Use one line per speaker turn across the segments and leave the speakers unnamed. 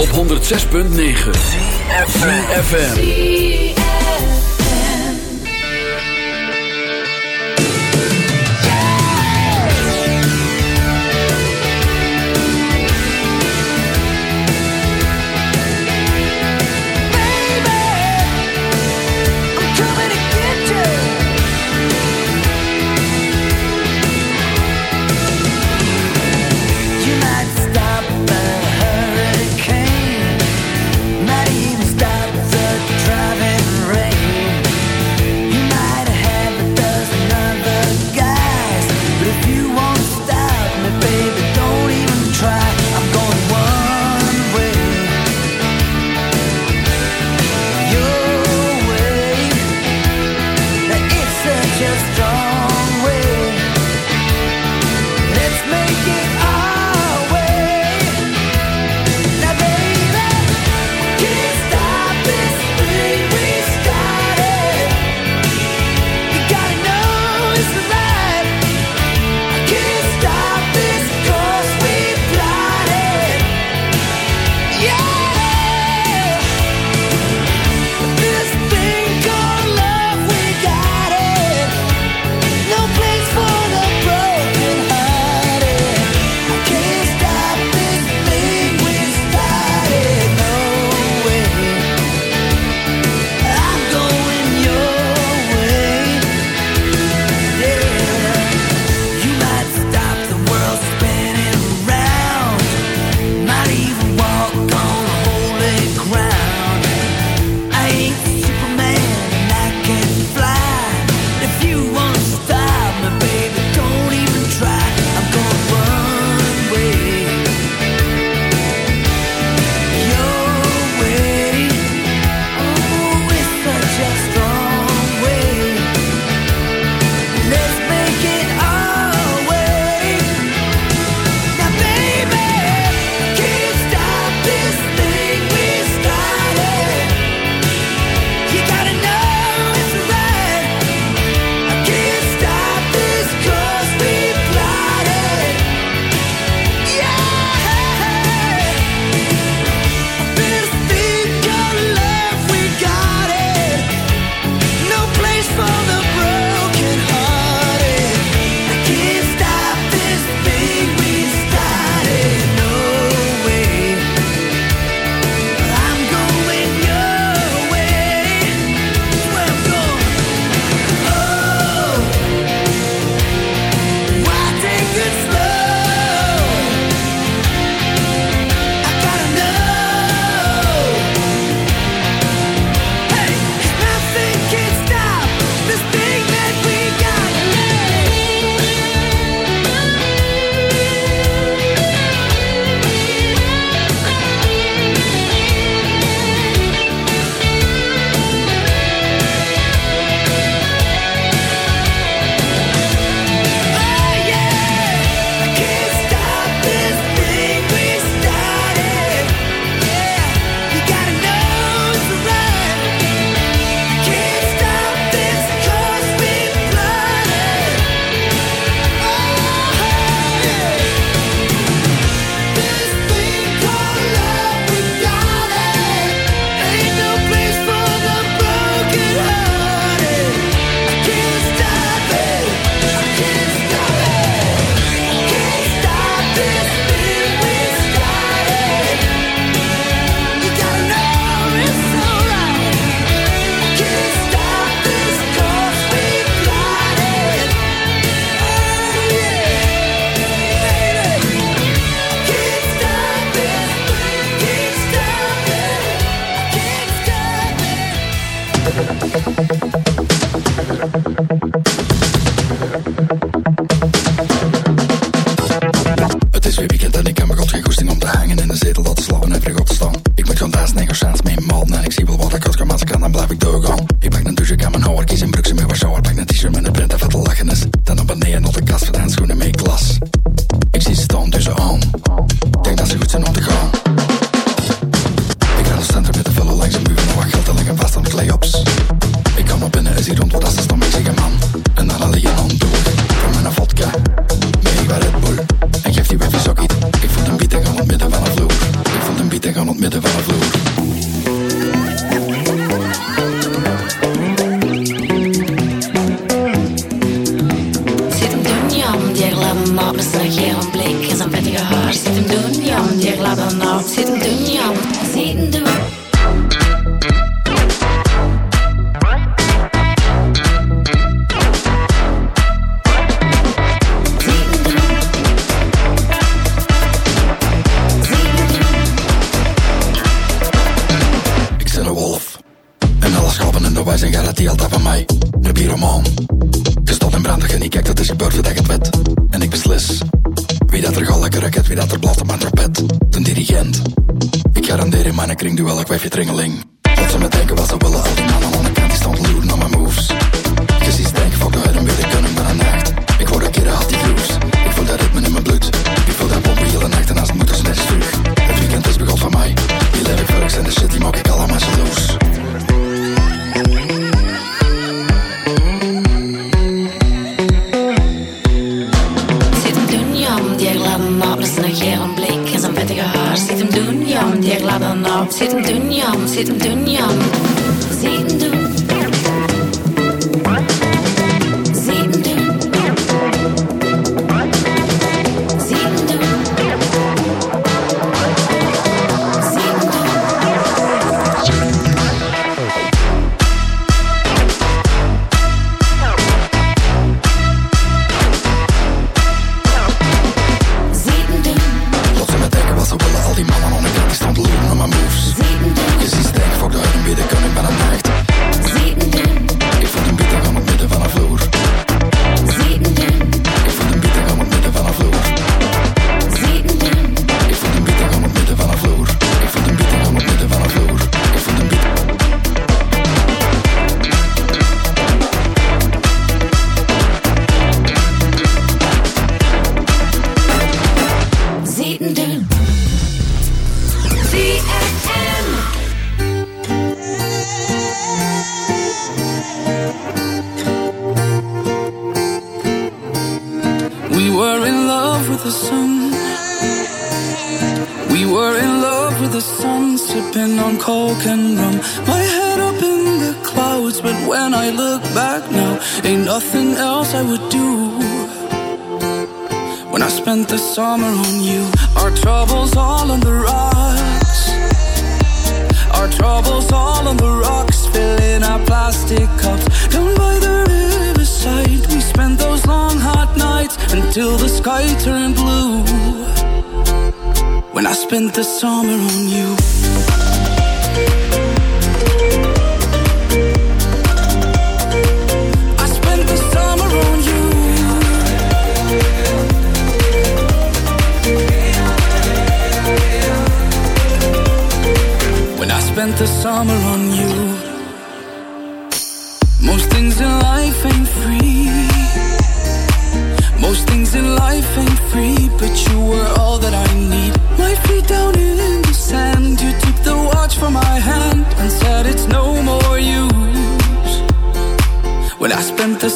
op 106.9 FM.
zit hem doen, jam. Die gladder naam, zit hem doen, jam. Zit hem doen, jam. Zit hem doen.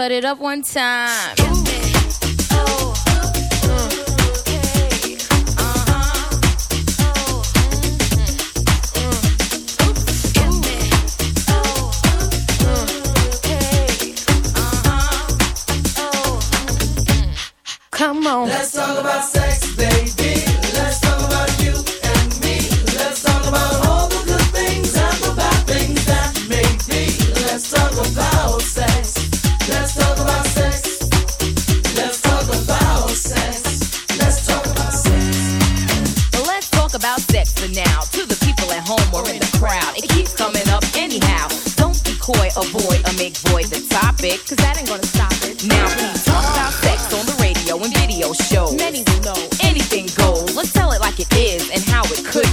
Cut it up one time.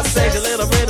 Let's talk. A little bit,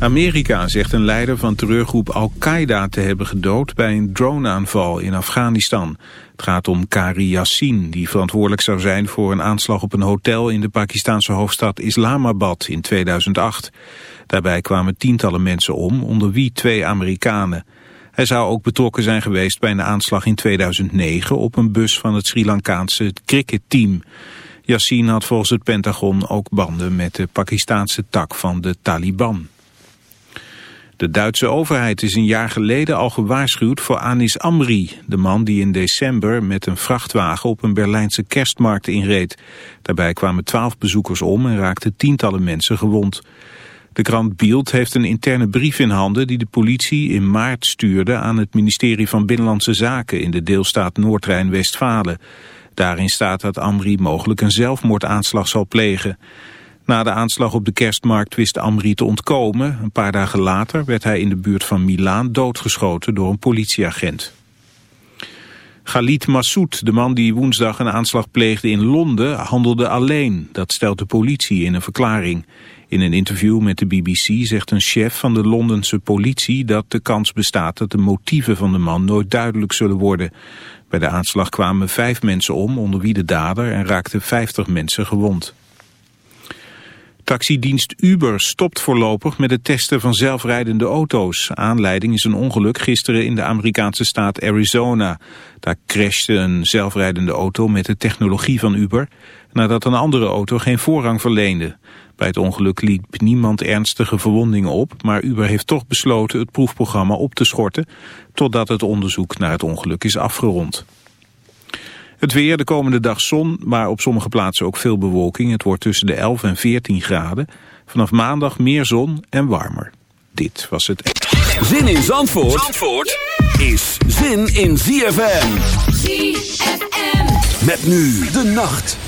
Amerika zegt een leider van terreurgroep Al-Qaeda te hebben gedood bij een droneaanval in Afghanistan. Het gaat om Kari Yassin, die verantwoordelijk zou zijn voor een aanslag op een hotel in de Pakistanse hoofdstad Islamabad in 2008. Daarbij kwamen tientallen mensen om, onder wie twee Amerikanen. Hij zou ook betrokken zijn geweest bij een aanslag in 2009 op een bus van het Sri Lankaanse cricketteam. Yassin had volgens het Pentagon ook banden met de Pakistanse tak van de Taliban. De Duitse overheid is een jaar geleden al gewaarschuwd voor Anis Amri, de man die in december met een vrachtwagen op een Berlijnse kerstmarkt inreed. Daarbij kwamen twaalf bezoekers om en raakten tientallen mensen gewond. De krant Bild heeft een interne brief in handen die de politie in maart stuurde aan het ministerie van Binnenlandse Zaken in de deelstaat Noord-Rijn-Westfalen. Daarin staat dat Amri mogelijk een zelfmoordaanslag zal plegen. Na de aanslag op de kerstmarkt wist Amri te ontkomen. Een paar dagen later werd hij in de buurt van Milaan doodgeschoten door een politieagent. Khalid Massoud, de man die woensdag een aanslag pleegde in Londen, handelde alleen. Dat stelt de politie in een verklaring. In een interview met de BBC zegt een chef van de Londense politie dat de kans bestaat dat de motieven van de man nooit duidelijk zullen worden. Bij de aanslag kwamen vijf mensen om, onder wie de dader, en raakten vijftig mensen gewond. Taxidienst Uber stopt voorlopig met het testen van zelfrijdende auto's. Aanleiding is een ongeluk gisteren in de Amerikaanse staat Arizona. Daar crashte een zelfrijdende auto met de technologie van Uber... nadat een andere auto geen voorrang verleende. Bij het ongeluk liep niemand ernstige verwondingen op... maar Uber heeft toch besloten het proefprogramma op te schorten... totdat het onderzoek naar het ongeluk is afgerond. Het weer de komende dag zon, maar op sommige plaatsen ook veel bewolking. Het wordt tussen de 11 en 14 graden. Vanaf maandag meer zon en warmer. Dit was het...
Zin in Zandvoort, Zandvoort is zin in ZFM.
ZFM.
Met nu de nacht.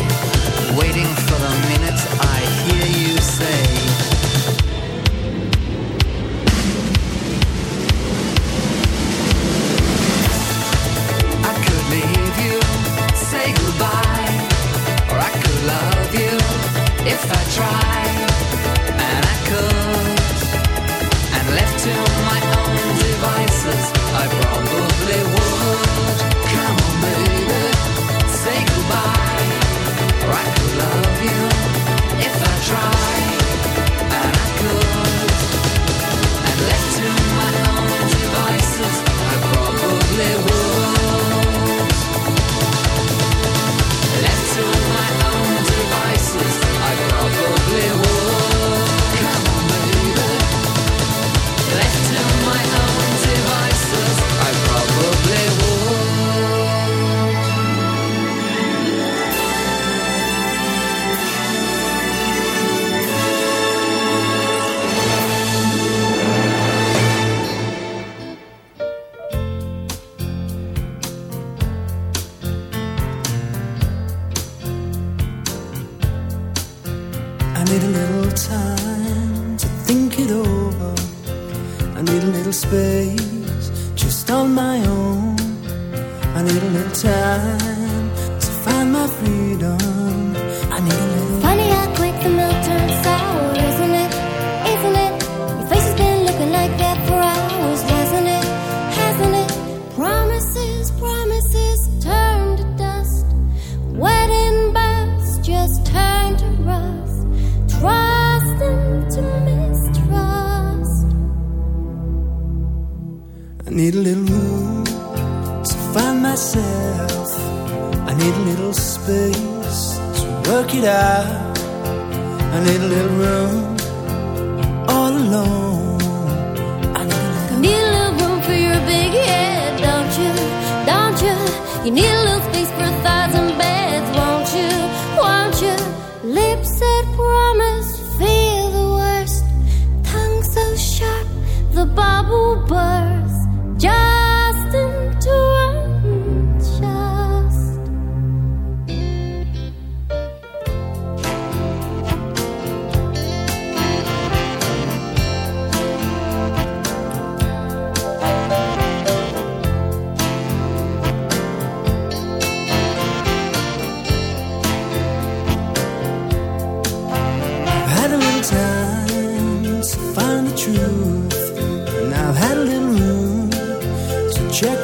if I
try.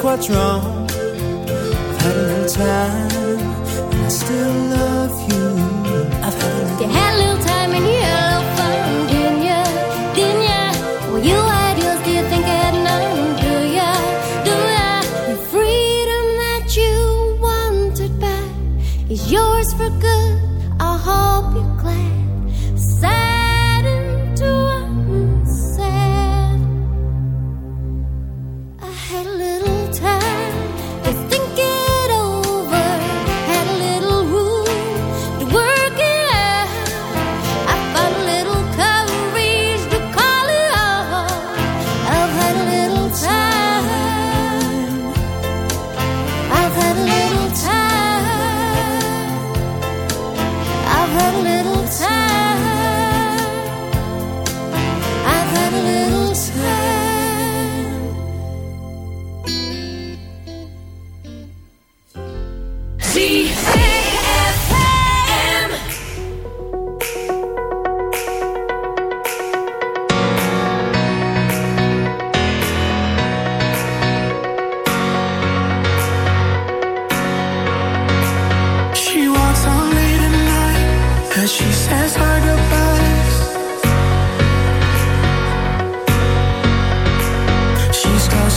What's wrong. I've had a time,